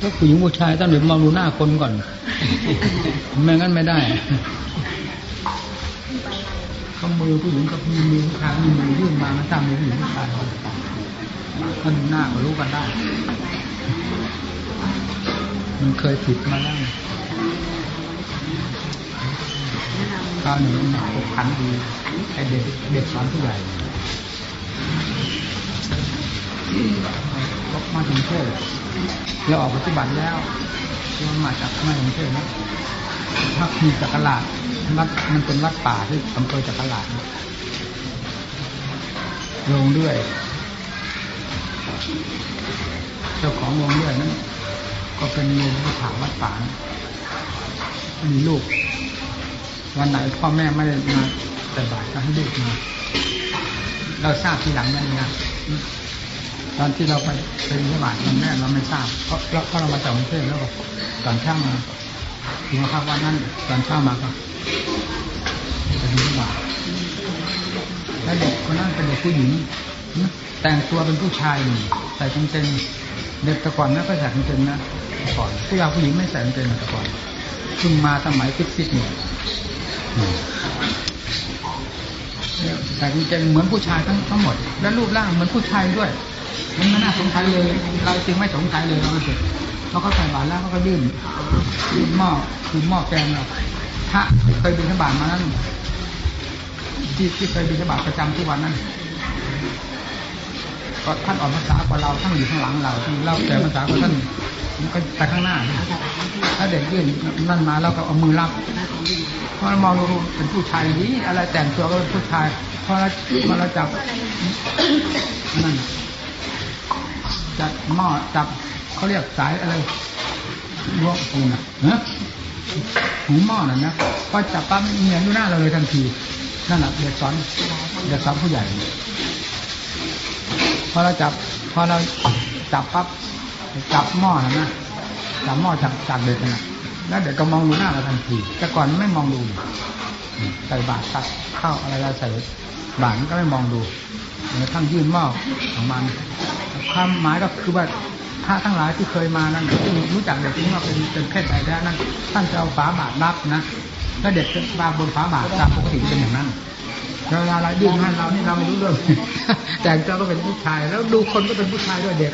ก็ผู้หญิงผู้ชายต้องเดี๋ยวมองดูหน้าคนก่อน ไม่งั้นไม่ได้ก็มือผู้หญิงกับมือมือผู้ชายมีมือยื่นมามันตามมือผู้หญิงผู้ชายมันหน้าก็รู้กันได้ มันเคยผิดมาแล้วคราวหนึ่งหนักขันดีไอเด็กเด็กสอนผู้ใหญ่ มาถึงเทศเราออกปฏิบัติแล้วมันมาจากมาถึงเทศนะถ้ามีจักรลาดวัดมันเป็นวัดป่าที่อำเภอจักรลาดลงด้วย เจ้าของวงด้วยนั้น ก็เป็นโยมที่ถามวัดป่ามีลูก วันไหนพ่อแม่ไม่ได้มาแต่บาตรก็ให้ลูกมาเราทราบทีหลังนั่นนะ ตอนที่เราไปเป็นที่บาตรวันแรกเราไม่ทราบ เพราะเพราะเรามาจากกรุงเทพแล้วก็ตอนเช้ามาถึงครับวันนั้นตอนเช้ามาก็ไปบิณฑบาตแล้วเด็กคนนั้นเป็นเด็กผู้หญิงแต่งตัวเป็นผู้ชายใส่กางเกงเด็กต่ก่อนนะก็ใส่กางเกงนะก่อนผู้ยาวผู้หญิงไม่ใส่กางเกงต่ก่อนเพิ่งมาสมัยฟิกซิกเนี่ยใส่กางเกงเหมือนผู้ชายทั้งทั้งหมด และรูปร่างเหมือนผู้ชายด้วย มันไม่น่าสงสัยเลย เราจึงไม่สงสัยเลยเราเสร็จเราก็ใส่บาตรแล้วเขาก็ยื่นยื่นหม้อคือหม้อแกงเราพระเคยบินทบาทมานั้นที่ที่เคยบินทบาทประจำที่วันนั้นก็ท่านออนภาษากว่าเราท่านอยู่ข้างหลังเราที่เล่าแต่ภาษากว่าท่านก็ไปข้างหน้า ถ้าเด็กยื่นนั่นมาเราก็เอามือรับเพราะมองดูเป็นผู้ชายนี้อะไรแต่งตัวก็เป็นผู้ชายพอเราพอเราจับนั่น จับหม้อจับเขาเรียกสายอะไรลวงปูนะเนะหูหม้อนั่นนะพอจับปั๊บเงียอยู่หน้าเราเลยทันทีนั่นแหละเด็กสอนเด็กสอนผู้ใหญ่พอเราจับพอเราจับปั๊บจับหม้อนะนะจับหม้อจากจากเด็กนะแล้วเด็กก็มองดูหน้าเราทันที แต่ก่อนไม่มองดูใส่บาตรตักข้าวอะไรเราใส่บาตรก็ไม่มองดู ทั้งยื่นหม้อของมันความหมายก็คือว่าพระทั้งหลายที่เคยมานั้นที่รู้จักเด็กนี้ว่าเป็นเป็นเพศใดแล้วนั้นท่านจะเอาฝาบาตรรับนะถ้าเด็กจะวางบนฝาบาตรตามปกติเป็นอย่างนั้นเวลาเรายื่นให้เรานี่เราไม่รู้เรื่องแต่เจ้าก็เป็นผู้ชาย แล้วดูคนก็เป็นผู้ชายด้วยเด็ก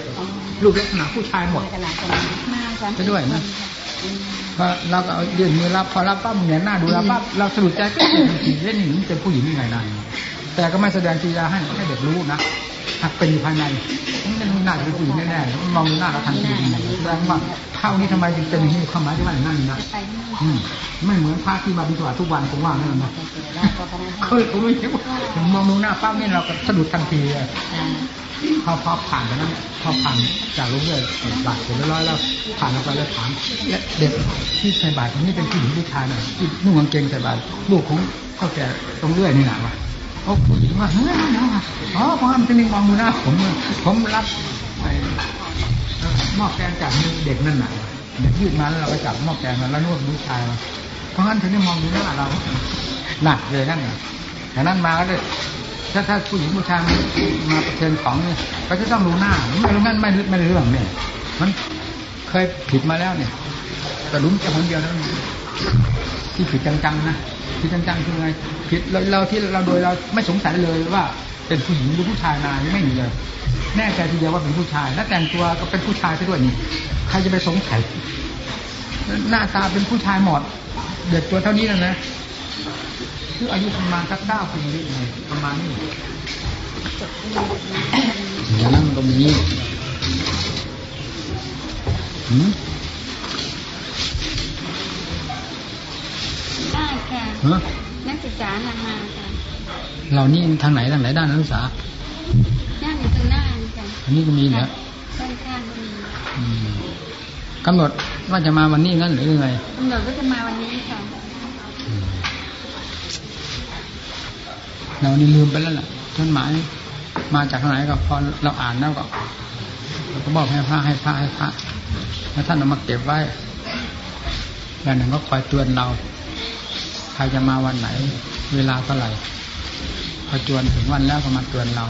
ลูกลักษณะผู้ชายหมดไปด้วยนะพอเราก็เอายื่นมือรับพอรับปั๊บเหนียนหน้าดูรับปั๊บเราสะดุดใจก็เล่นหญิงเป็นผู้หญิงยังไงนาย แต่ก็ไม่แสดงกิริยาให้ให้เด็กรู้นะหากเป็นอยู่ภายในมันน่าจะเป็นผู้หญิงแน่ๆมองหน้าเราทันทีแสดงว่าเท่านี้ทำไมจึงเป็นอย่างนี้ความหมายที่ว่าอย่างนั้นนะไม่เหมือนพระที่มาบิณฑบาตทุกวันผมว่านั่นนะเคยผมไม่คิดว่ามองหน้าปั๊บนี่เราก็สะดุดทันทีพอพอผ่านไปนั้นพอผ่านจากลูกเรือบาทเสร็จเรียบร้อยแล้วผ่านออกไปแล้วถามเด็กที่ใส่บาตรนี้เป็นผู้หญิงผู้ชายหน่อยที่นุ่งกางเกงใส่บาตรลูกของเท่าแก่ตรงเรื่อยนี่หนาวะ โอ้ผู้หญิงว่าเฮ้ยนะอ๋อเพราะมันจะมีมองดูหน้าผมผมรับหม้อแกงจากมือเด็กนั่นน่ะเด็กยืดมาแล้วเราไปจับหม้อแกงแล้วนวดมือชายมาเพราะงั้นถึงได้มองดูหน้าเราหนักเลยนั่นน่ะแต่นั้นมาก็เลยถ้าถ้าผู้หญิงผู้ชายมาประเคนของเนี่ยก็จะต้องดูหน้าไม่รู้งั้นไม่ไม่เรื่องเนี่ยมันเคยผิดมาแล้วเนี่ยกระดุมจะคนเดียวแล้ว ที่ผิดจังๆนะผิดจังๆคือไงผิดเราเราที่เราโดยเราไม่สงสัยเลยว่า เป็นผู้หญิงหรือผู้ชายนาไม่มีเลยแน่ใจทีเดียวว่าเป็นผู้ชาย และแต่งตัวก็เป็นผู้ชายซะด้วยนี่ใครจะไปสงสัยหน้าตาเป็นผู้ชายหมดเด็กตัวเท่านี้นะนะคืออายุประมาณสักเก้าปีนี่ประมาณนี้อย่างนั้นก็มีหืม นักศึกษานานาค่ะเรานี่ทางไหนทางไหนด้านนักศึกษานั่งอยู่ตรงหน้านี่ค่ะอันนี้ก็มีเหรอด้านข้างก็มีอืมกำหนดว่าจะมาวันนี้งั้นหรือยังไงกำหนดว่าจะมาวันนี้ค่ะเรานี่ลืมไปแล้วล่ะจดหมายมาจากทางไหนก็พอเราอ่านแล้วก็เราก็บอกให้พระให้พระให้พระแล้วท่านเอามาเก็บไว้แล้วหนึ่งก็คอยเตือนเราใครจะมาวันไหน เวลาเท่าไหร่พอจวนถึงวันแล้วก็มาเตือนเรา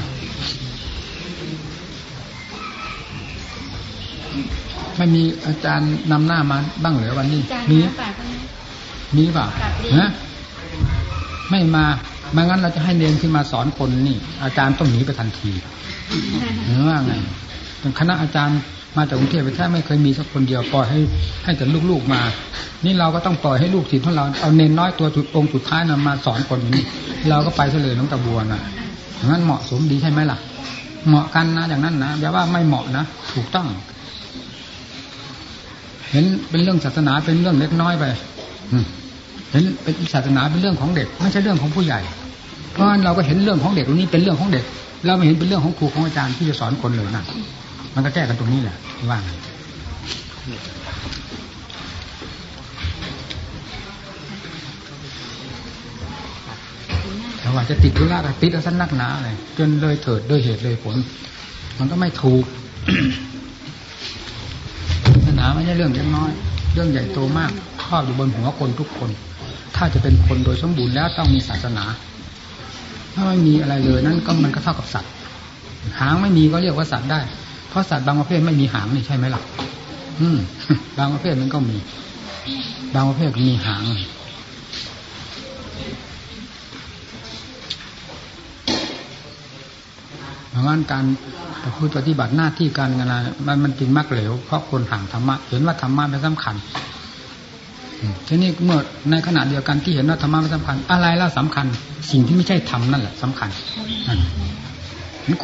ไม่มีอาจารย์นำหน้ามาบ้างเหรือวันนี้อาจารย์มีน้ำปากคนนี้มีเปล่าครับมีฮะไม่มาไม่งั้นเราจะให้เรียนขึ้นมาสอนคนนี่ อาจารย์ต้องหนีไปทันทีหรือว่าไงคณะอาจารย์ มาจากกรุงเทพไปแท้ไม่เคยมีสักคนเดียวปล่อยให้ให้แต่ลูกๆมา นี่เราก็ต้องปล่อยให้ลูกศิษย์ของเราเอาเน้นน้อยตัวจุดองค์สุดท้ายนะมาสอนคนอย่างนี้ เราก็ไปเฉลยน้องตะบัวนะอย่างนั้นเหมาะสมดีใช่ไหมล่ะ เหมาะกันนะอย่างนั้นนะอย่าว่าไม่เหมาะนะถูกต้อง เห็นเป็นเรื่องศาสนาเป็นเรื่องเล็กน้อยไปเห็นเป็นศาสนาเป็นเรื่องของเด็กไม่ใช่เรื่องของผู้ใหญ่ เพราะฉะนั้นเราก็เห็นเรื่องของเด็กตรงนี้เป็นเรื่องของเด็ก เราไม่เห็นเป็นเรื่องของครูของอาจารย์ที่จะสอนคนเลยนะ มันก็แก้กันตรงนี้แหละว่างแต่ว่าจะติดธุระติดอาสั้นนักหนาเลยจนเลยเถิดด้วยเหตุเลยผล มันก็ไม่ถูกศาสนาไม่ใช่เรื่องเล็กน้อย เรื่องใหญ่โตมากครอบอยู่บนหัวคนทุกคน ถ้าจะเป็นคนโดยสมบูรณ์แล้วต้องมีศาสนา ถ้าไม่มีอะไรเลยนั่นก็มันก็เท่ากับสัตว์หางไม่มีก็เรียกว่าสัตว์ได้ ราะสัตว์บางประเภทไม่มีหางนี่ใช่ไหมล่ะ อืม บางประเภทมันก็มี บางประเภทมีหางเพราะงั้นการประพฤติปฏิบัติหน้าที่การงานอะไรมันมันจึงมักเหลว เพราะคนห่างธรรมะ เห็นว่าธรรมะเป็นสำคัญทีนี้เมื่อในขณะเดียวกันที่เห็นว่าธรรมะเป็นสำคัญ อะไรแล้วสำคัญ สิ่งที่ไม่ใช่ธรรมนั่นแหละสำคัญ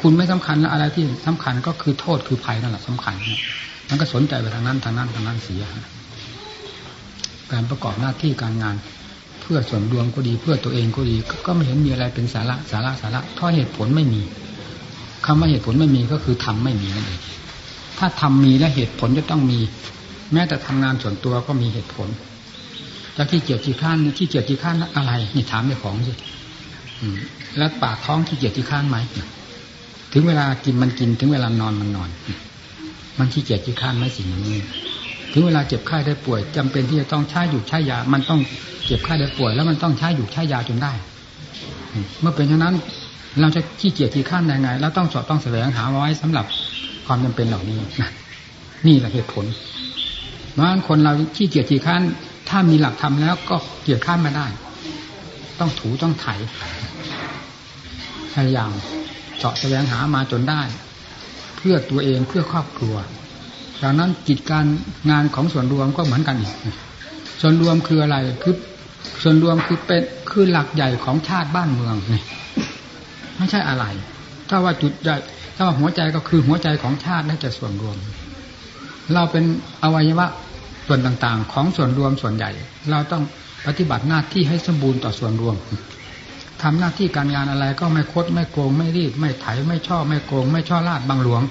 คุณไม่สำคัญแล้วอะไรที่สำคัญก็คือโทษคือภัยนั่นแหละสำคัญมันก็สนใจไปทางนั้นทางนั้นทางนั้นเสียการประกอบหน้าที่การงาน เพื่อส่วนรวมก็ดีเพื่อตัวเองก็ดี ก็ไม่เห็นมีอะไรเป็นสาระสาระสาระเพราะเหตุผลไม่มีคำว่าเหตุผลไม่มีก็คือทำไม่มีนั่นเองถ้าทำมีและเหตุผลจะต้องมี แม้แต่ทำงานส่วนตัวก็มีเหตุผลจากที่เกียจที่ข้านที่เกียจที่ข้านอะไรนี่ถามเจ้าของสิแล้วปากท้องที่เกียจที่ข้านไหม ถึงเวลากินมันกิน ถึงเวลานอนมันนอน มันที่เกียจที่ข้านไหมสิ่งนี้ ถึงเวลาเจ็บไข้ได้ป่วยจำเป็นที่จะต้องใช้อยู่ใช้ยา มันต้องเจ็บไข้ได้ป่วย แล้วมันต้องใช้อยู่ใช้ยาจนได้ เมื่อเป็นเช่นนั้น เราจะขี้เกียจที่ขั้นยังไงเราต้องสอบต้องแสวงหาไว้สำหรับความจำเป็นเหล่านี้นะนี่แหละเหตุผลเพราะฉะนั้นคนเราขี้เกียจที่ขั้นถ้ามีหลักธรรมแล้วก็เกียจขั้นไม่ได้ ต้องถูต้องไถพยายาม เจาะแสวงหามาจนได้ เพื่อตัวเองเพื่อครอบครัวดังนั้นกิจการงานของส่วนรวมก็เหมือนกันอีกส่วนรวมคืออะไรคือส่วนรวมคือเป็นคือหลักใหญ่ของชาติบ้านเมืองนี่ไม่ใช่อะไร ถ้าว่าจุดใหญ่ถ้าว่าหัวใจก็คือหัวใจของชาติและจะส่วนรวม เราเป็นอวัยวะส่วนต่างๆ ของส่วนรวมส่วนใหญ่ เราต้องปฏิบัติหน้าที่ให้สมบูรณ์ต่อส่วนรวม ทำหน้าที่การงานอะไรก็ไม่คดไม่โกง ไม่รีดไม่ไถไม่ช่อไม่โกง ไม่ช่อลาดบังหลวง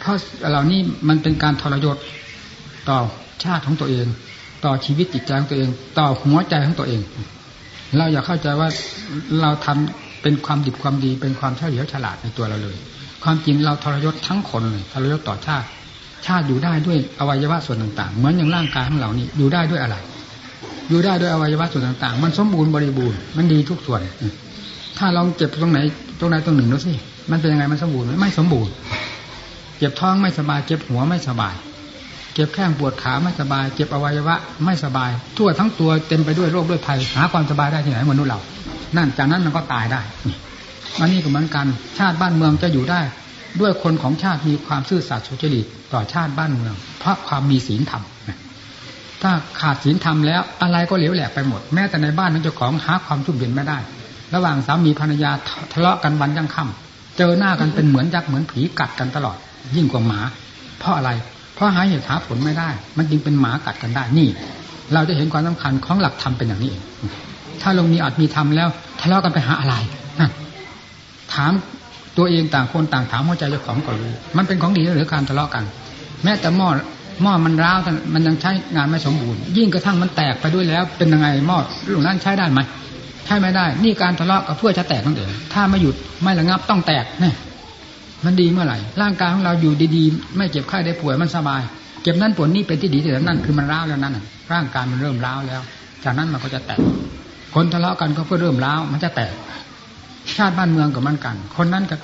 เพราะเหล่านี้มันเป็นการทรยศต่อชาติของตัวเอง ต่อชีวิตจิตใจของตัวเอง ต่อหัวใจของตัวเอง เราอย่าเข้าใจว่าเราทำเป็นความดิบความดี เป็นความเฉลียวฉลาดในตัวเราเลย ความจริงเราทรยศทั้งคนเลยทรยศต่อชาติ ชาติอยู่ได้ด้วยอวัยวะส่วนต่าง ๆ เหมือนอย่างร่างกายของเรานี่อยู่ได้ด้วยอะไร อยู่ได้ด้วยอวัยวะส่วนต่าง ๆ มันสมบูรณ์บริบูรณ์มันดีทุกส่วน ถ้าลองเจ็บตรงไหนตรงไหนตรงหนึ่งดูสิมันเป็นยังไงมันสมบูรณ์ไหมไม่สมบูรณ์ เจ็บท้องไม่สบาย เจ็บหัวไม่สบาย เจ็บแข้งปวดขาไม่สบาย เจ็บอวัยวะ ไม่สบาย ทั่วทั้งตัวเต็มไปด้วยโรคด้วยภัยหาความสบายได้ที่ไหนมนุษย์เรา นั่นจากนั้นมันก็ตายได้อันนี้ก็เหมือนกัน ชาติบ้านเมืองจะอยู่ได้ ด้วยคนของชาติมีความซื่อสัตย์สุจริตต่อชาติบ้านเมือง เพราะความมีศีลธรรม ถ้าขาดศีลธรรมแล้ว อะไรก็เหลวแหลกไปหมด แม้แต่ในบ้านนั้นเจ้าของหาความชุ่มเย็นไม่ได้ ระหว่างสามีภรรยาทะเลาะกันวันยังค่ำเจอหน้ากันเป็นเหมือนยักษ์เหมือนผีกัดกันตลอด ยิ่งกว่าหมา เพราะอะไร เพราะหาเหตุหาผลไม่ได้ มันจึงเป็นหมากัดกันได้นี่ เราจะเห็นความสำคัญของหลักธรรมเป็นอย่างนี้เองถ้าลงมีอาจมีธรรมแล้ว ทะเลาะกันไปหาอะไรนั่นถามตัวเองต่างคนต่างถามหัวใจเจ้าของก็รู้มันเป็นของดีหรือการทะเลาะกัน แม้แต่หม้อ หม้อมันร้าวมันยังใช้งานไม่สมบูรณ์ ยิ่งกระทั่งมันแตกไปด้วยแล้ว เป็นยังไงหม้อลูกนั้นใช้ได้ไหมใช่ไม่ได้ นี่การทะเลาะก็เพื่อจะแตกนั่นเองถ้าไม่หยุดไม่ระงับต้องแตกเนี่ยมันดีเมื่อไหร่ร่างกายของเราอยู่ดีๆ ไม่เจ็บไข้ได้ป่วยมันสบาย เจ็บนั่นปวดนี่เป็นที่ดีที่สุดนั่นคือมันร้าวแล้วนั่นร่างกายมันเริ่มร้าวแล้ว จากนั้นมันก็จะแตก คนทะเลาะกันก็เพื่อเริ่มร้าวมันจะแตก ชาติบ้านเมืองกับมันกัน คนนั้นก็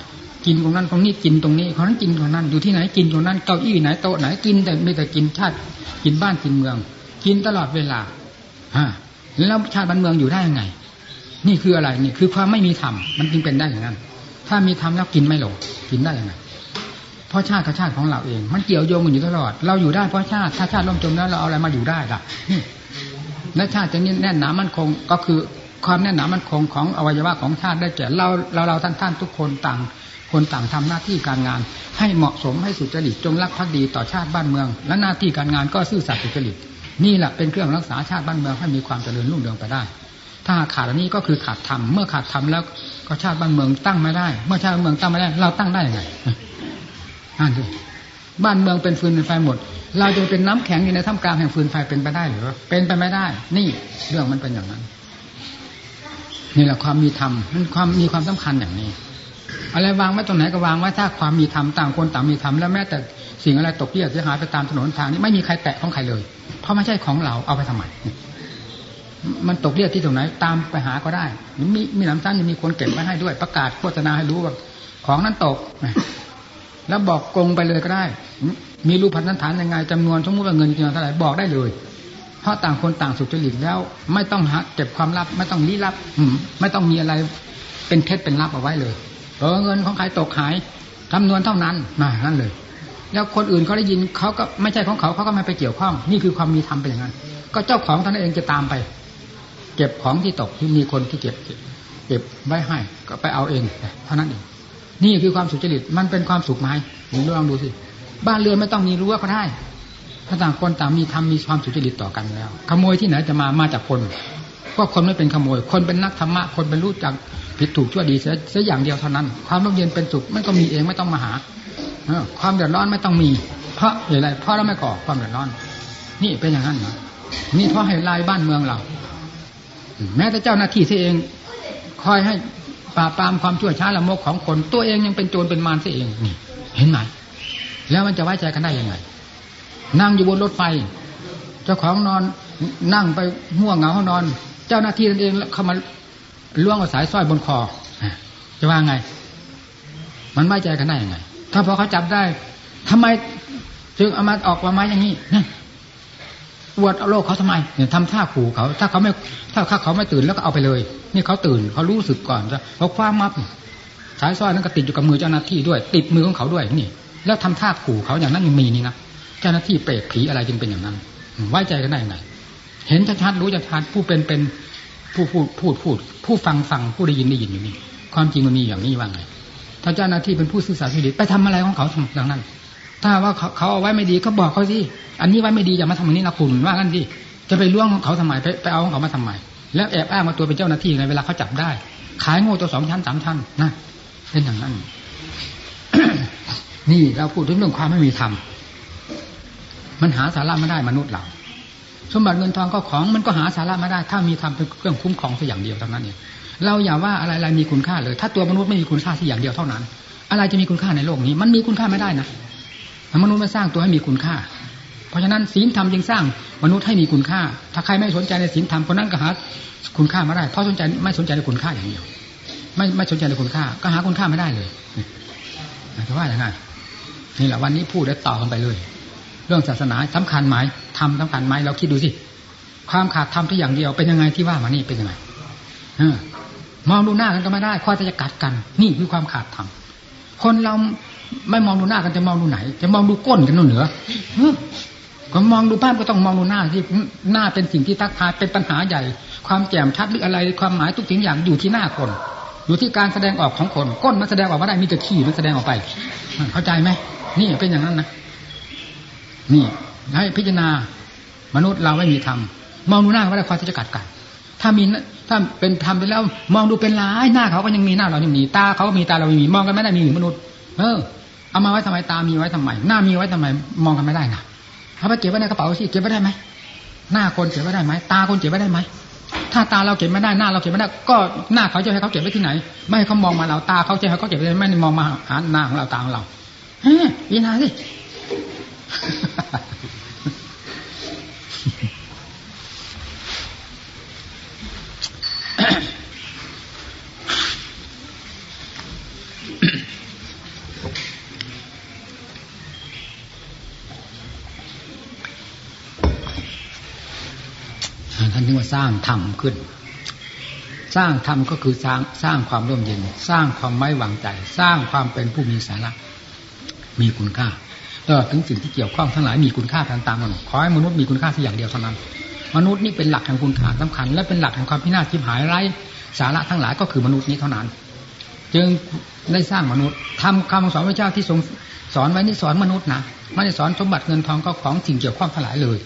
กินตรงนั้นตรงนี้กินตรงนี้คนนั้นกินตรงนั้นอยู่ที่ไหนกินตรงนั้นเก้าอี้ไหนโต๊ะไหนกินแต่ไม่แต่กินชาติ กินบ้านกินเมือง กินตลอดเวลาฮะแล้วชาติบ้านเมืองอยู่ได้ยังไง นี่คืออะไรนี่คือความไม่มีธรรมมันจึงเป็นได้อย่างนั้น ถ้ามีธรรมแล้วกินไม่ลงกินได้ยังไงเพราะชาติกับชาติของเราเอง มันเกี่ยวโยงกันอยู่ตลอด เราอยู่ได้เพราะชาติถ้าชาติล่มจมแล้วเราเอาอะไรมาอยู่ได้ล่ะและชาติจะนี่แน่นหนามันคงก็คือความแน่นหนามันคงของอวัยวะของชาติได้แก่เราเราเราท่านท่านทุกคนต่าง คนต่างทำหน้าที่การงาน ให้เหมาะสมให้สุจริตจงรักภักดีต่อชาติบ้านเมือง และหน้าที่การงานก็ซื่อสัตย์สุจริตนี่แหละเป็นเครื่องรักษาชาติบ้านเมืองให้มีความเจริญรุ่งเรืองไปได้ ถ้าขาดอันนี้ก็คือขาดธรรมเมื่อขาดธรรมแล้วก็ชาติบ้านเมืองตั้งไม่ได้ เมื่อชาติบ้านเมืองตั้งไม่ได้ เราตั้งได้ยังไงอ่านดูบ้านเมืองเป็นฟืนเป็นไฟหมด เราจะเป็นน้ำแข็งอยู่ในท่ามกลางแห่งฟืนไฟเป็นไปได้หรือเป็นไปไม่ได้ นี่เรื่องมันเป็นอย่างนั้นนี่แหละความมีธรรมมันความมีความสำคัญอย่างนี้ อะไรวางไว้ตรงไหนก็วางไว้ถ้าความมีธรรมต่างคนต่างมีธรรมแล้วแม้แต่สิ่งอะไรตกเยียดเสียหายไปตามถนนทางนี้ไม่มีใครแตะของใครเลย เพราะไม่ใช่ของเราเอาไปทำไมมันตกเรียดที่ตรงไหนตามไปหาก็ได้ มีมีหนำซ้ำยังมีคนเก็บไว้ให้ด้วย ประกาศโฆษณาให้รู้ว่า ของนั้นตก แล้วบอกกงไปเลยก็ได้ มีรูปพันธฐานยังไงจำนวนสมมติว่าเงินจำนวนเท่าไหร่บอกได้เลย เพราะต่างคนต่างสุจริตแล้ว ไม่ต้องหาเก็บความลับ ไม่ต้องลี้ลับไม่ต้องมีอะไร เป็นเท็จเป็นลับเอาไว้เลย เออเงินของใครตกหายจำนวนเท่านั้นมานั่นเลย แล้วคนอื่นเขาได้ยินเขาก็ไม่ใช่ของเขาเขาก็ไม่ไปเกี่ยวข้อง นี่คือความมีธรรมเป็นอย่างนั้น ก็เจ้าของท่านเองจะตามไป เก็บของที่ตกที่มีคนที่เก็บเก็บไว้ให้ก็ไปเอาเองเท่านั้นเองนี่คือความสุจริตมันเป็นความสุขไหมลองดูสิบ้านเรือนไม่ต้องมีรั้วก็ได้ถ้าต่างคนต่างมีทำมีความสุจริตต่อกันแล้ว ขโมยที่ไหนจะมามาจากคนก็คนไม่เป็นขโมย คนเป็นนักธรรมะคนเป็นรู้จัก ผิดถูกชั่วดีเสียอย่างเดียวเท่านั้น ความร่มเย็นเป็นสุขไม่ก็มีเองไม่ต้องมาหาความเดือดร้อนไม่ต้องมี เพราะอะไรเพราะเราไม่ก่อความเดือดร้อน นี่เป็นอย่างนั้นนะนี่เพราะให้ลายบ้านเมืองเรา แม้แต่เจ้าหน้าที่ที่เองคอยให้ปราบปรามความชั่วช้าละโมกของคน ตัวเองยังเป็นโจรเป็นมารเสียเองนี่เห็นไหมแล้วมันจะไว้ใจกันได้ยังไง นั่งอยู่บนรถไฟ เจ้าของนอนนั่งไปห่วงเหงาเขานอน เจ้าหน้าที่นั่นเองเข้ามา ล่วงเอาสายสร้อยบนคอจะว่าไง มันไว้ใจกันได้ยังไง ถ้าพอเขาจับได้ทำไมจึงเอามาออกมาไม้อย่างนี้นี่อวดเอาโลกเขาทำไมเนี่ยทำท่าขู่เขา ถ้าเขาไม่ ถ้าเขาไม่ตื่นแล้วก็เอาไปเลย นี่เขาตื่นเขารู้สึกก่อนจะเขาคว้ามับสายสร้อยนั้นก็ติดอยู่กับมือเจ้าหน้าที่ด้วย ติดมือของเขาด้วยนี่ แล้วทำท่าขู่เขาอย่างนั้นยังมีนี่นะเจ้าหน้าที่เปรตผีอะไรจึงเป็นอย่างนั้นไว้ใจกันได้ยังไงเห็นชัดๆรู้ชัดๆผู้เป็นเป็น ผู้พูดพูดพูด ผู้ฟังฟังผู้ได้ยินได้ยินอยู่นี่ความจริงมันมีอย่างนี้ว่าไงถ้าเจ้าหน้าที่เป็นผู้สื่อสารสิริไปทำอะไรของเขาอย่างนั้น ถ้าว่าเขาเอาไว้ไม่ดีก็บอกเขาสิอันนี้ไว้ไม่ดีอย่ามาทำอย่างนี้นะคุณว่างั้นสิจะไปล่วงของเขาทำไมไปไปเอาของเขามาทำไมแล้วแอบอ้างมาตัวเป็นเจ้าหน้าที่ในเวลาเขาจับได้ ขายโง่ตัวสองชั้นสามชั้นนะเป็นอย่างนั้น นี่เราพูดถึงเรื่องความไม่มีธรรมมันหาสาระไม่ได้มนุษย์เรา สมบัติเงินทองก็ของมันก็หาสาระไม่ได้ ถ้ามีธรรมเป็นเครื่องคุ้มครองสักอย่างเดียวเท่านั้นเองเราอย่าว่าอะไรอะไรมีคุณค่าเลย ถ้าตัวมนุษย์ไม่มีคุณค่าที่อย่างเดียวเท่านั้น อะไรจะมีคุณค่าในโลกนี้ มันมีคุณค่าไม่ได้นะมนุษย์ม่สร้างตัวให้มีคุณค่า เพราะฉะนั้นศีลธรรมจึงสร้างมนุษย์ให้มีคุณค่า ถ้าใครไม่สนใจในศีลธรรมคนนั้นก็หาคุณค่าไม่ได้ เพราะสนใจไม่สนใจในคุณค่าอย่างเดียว ไม่ไม่สนใจในคุณค่า ก็หาคุณค่าไม่ได้เลยจะว่าอย่างไรนี่แหละวันนี้พูดแล้วต่อกันไปเลย เรื่องศาสนาสำคัญไหมทำสำคัญไหมเราคิดดูสิความขาดธรรมที่อย่างเดียวเป็นยังไงที่ว่ามานี่เป็นยังไงอมองดูหน้ากันก็ไม่ได้ข้อจะกัดกัน นี่คือความขาดธรรมคนเราไม่มองดูหน้ากันจะมองดูไหน จะมองดูก้นกันนู่นเหนือก็มองดูภาพก็ต้องมองดูหน้าที่หน้าเป็นสิ่งที่ทักทายเป็นปัญหาใหญ่ ความแจ่มชัดหรืออะไร ความหมายทุกสิ่งอย่างอยู่ที่หน้าคน อยู่ที่การแสดงออกของคน ก้นมันแสดงออกมาได้มีแต่ขี้มันแสดงออกไป เข้าใจไหมนี่เป็นอย่างนั้นนะ นี่ ให้พิจารณามนุษย์เราไม่มีธรรมมองดูหน้าก็ได้ความที่จะกัดกันถ้ามีถ้าเป็นธรรมไปแล้ว มองดูเป็นร้ายหน้าเขาก็ยังมีหน้าเรายังมีตาเขาก็มีตาเรามีมองกันไม่ได้มีหรือมนุษย์ เออเอามาไว้ทำไมตามีไว้ทำไมหน้ามีไว้ทำไม มองกันไม่ได้นะเอาไปเก็บไว้ในกระเป๋าสิเก็บไว้ได้ไหมหน้าคนเก็บไว้ได้ไหมตาคนเก็บไว้ได้ไหมถ้าตาเราเก็บไม่ได้หน้าเราเก็บไม่ได้ ก็หน้าเขาจะให้เขาเก็บไว้ที่ไหน ไม่ให้เขามองมาเราตาเขาจะให้เขาเก็บไว้ไม่มองมาหาหน้าของเราตาของเราเฮ้ยยีนาสิ ท่านที่ว่าสร้างธรรมขึ้น สร้างธรรมก็คือสร้างสร้างความร่มเย็น สร้างความไว้วางใจ สร้างความเป็นผู้มีสาระมีคุณค่า ตลอถึงสิ่งที่เกี่ยวข้องทั้งหลายมีคุณค่าทางตามกันขอให้มนุษย์มีคุณค่าที่อย่างเดียวเท่านั้น มนุษย์นี่เป็นหลักแห่งคุณค่าสำคัญ และเป็นหลักแห่งความพินาศทิพหายไร้สาระทั้งหลายก็คือมนุษย์นี้เท่านั้น จึงได้สร้างมนุษย์ทำคำสอนพระเจ้าที่ทรงสอนไว้นี่สอนมนุษย์นะไม่ได้สอนสมบัติเงินทองก็ของสิ่งเกี่ยวข้องทั้งหลายเลย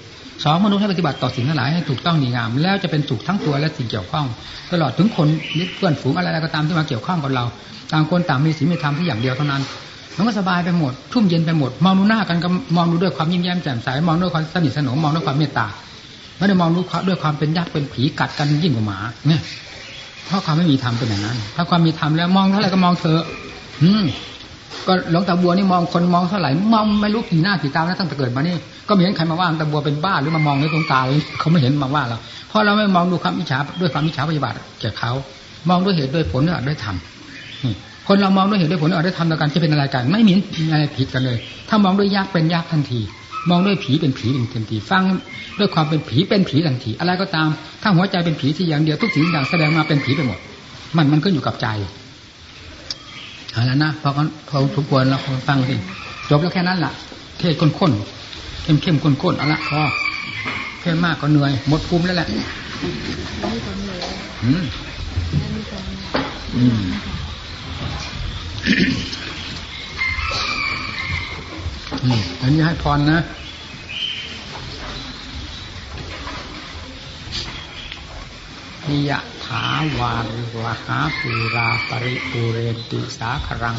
สอนมนุษย์ให้ปฏิบัติต่อสิ่งทั้งหลายให้ถูกต้องดีงาม แล้วจะเป็นสุขทั้งตัวและสิ่งเกี่ยวข้อง ตลอดถึงคนนิเพื่อนฝูงอะไรก็ตามที่มาเกี่ยวข้องกับเรา ต่างคนต่างมีศีลมีธรรมที่อย่างเดียวเท่านั้น มันก็สบายไปหมด ทุ่มเย็นไปหมด มองดูหน้ากันก็มองดูด้วยความยิ้มแย้มแจ่มใสมองด้วยความสนิทสนมมองด้วยความเมตตาไม่ได้มองดูด้วยความเป็นยักษ์เป็นผีกัดกันยิ่งกว่าหมาเนี่ยเพราะความไม่มีธรรมเป็นอย่างนั้น ถ้าความมีธรรมแล้วมองเท่าไหร่ก็มองเธออืมก็หลวงตาบัวนี่มองคนมองเท่าไหร่มองไม่รู้กี่หน้ากี่ตาแล้วตั้งแต่เกิดมานี่ก็ไม่เห็นใครมาว่าหลวงตาบัวเป็นบ้าหรือมามองในตรงตาเลยเขาไม่เห็นมาว่าเราเพราะเราไม่มองดูความอิจฉาด้วยความอิจฉาปฏิบัติแก่เขามองด้วยเหตุด้วยผลด้วยด้วยธรรม คนเรามองด้วยเหตุด้วยผลด้วยธรรมด้วยกันจะเป็นอะไรกัน ไม่มีอะไรผิดกันเลย ถ้ามองด้วยยากเป็นยากทันที มองด้วยผีเป็นผีทันที ฟังด้วยความเป็นผีเป็นผีทันที อะไรก็ตาม ถ้าหัวใจเป็นผีที่อย่างเดียวทุกสิ่งอย่างแสดงมาเป็นผีไปหมด มันมันก็อยู่กับใจเอาล้วนะพอพอทุกคนแล้วฟังสิจบแล้วแค่นั้นแหละเทศข้นๆเข้มเข้มข้นๆเอาละพอเทศมากก็เหนื่อยหมดภูมิแล้วแหละอืม อันนี้ให้พรนะนิยะถาวาริวหาปูราปริปูเรนติสาครัง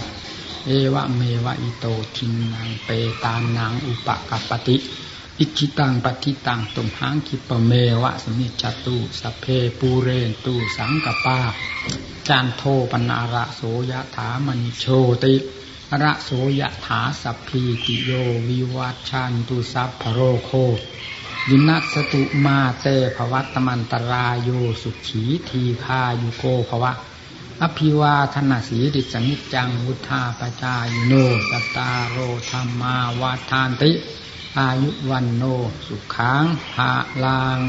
เอวะเมวะอิโตทินนังเปตานังอุปกัปปติ อิจฉิตังปัตถิตังตุมหัง ขิปปเมวะสมิชฌตุ สัพเพปูเรนตุสังกัปปาจันโทปัณณรโสยถามณิโชติรโสยถาสัพพีติโยวิวัชชันตุสัพพโรโคยินัสตุมาเตภวัตมันตรายโยสุขีทีคายุโกภวะ อภิวาธนาสีดิสนิจังวุธาปจายโนสตาโรธรรมาวาทานติ อายุวันโนสุขังหาลัง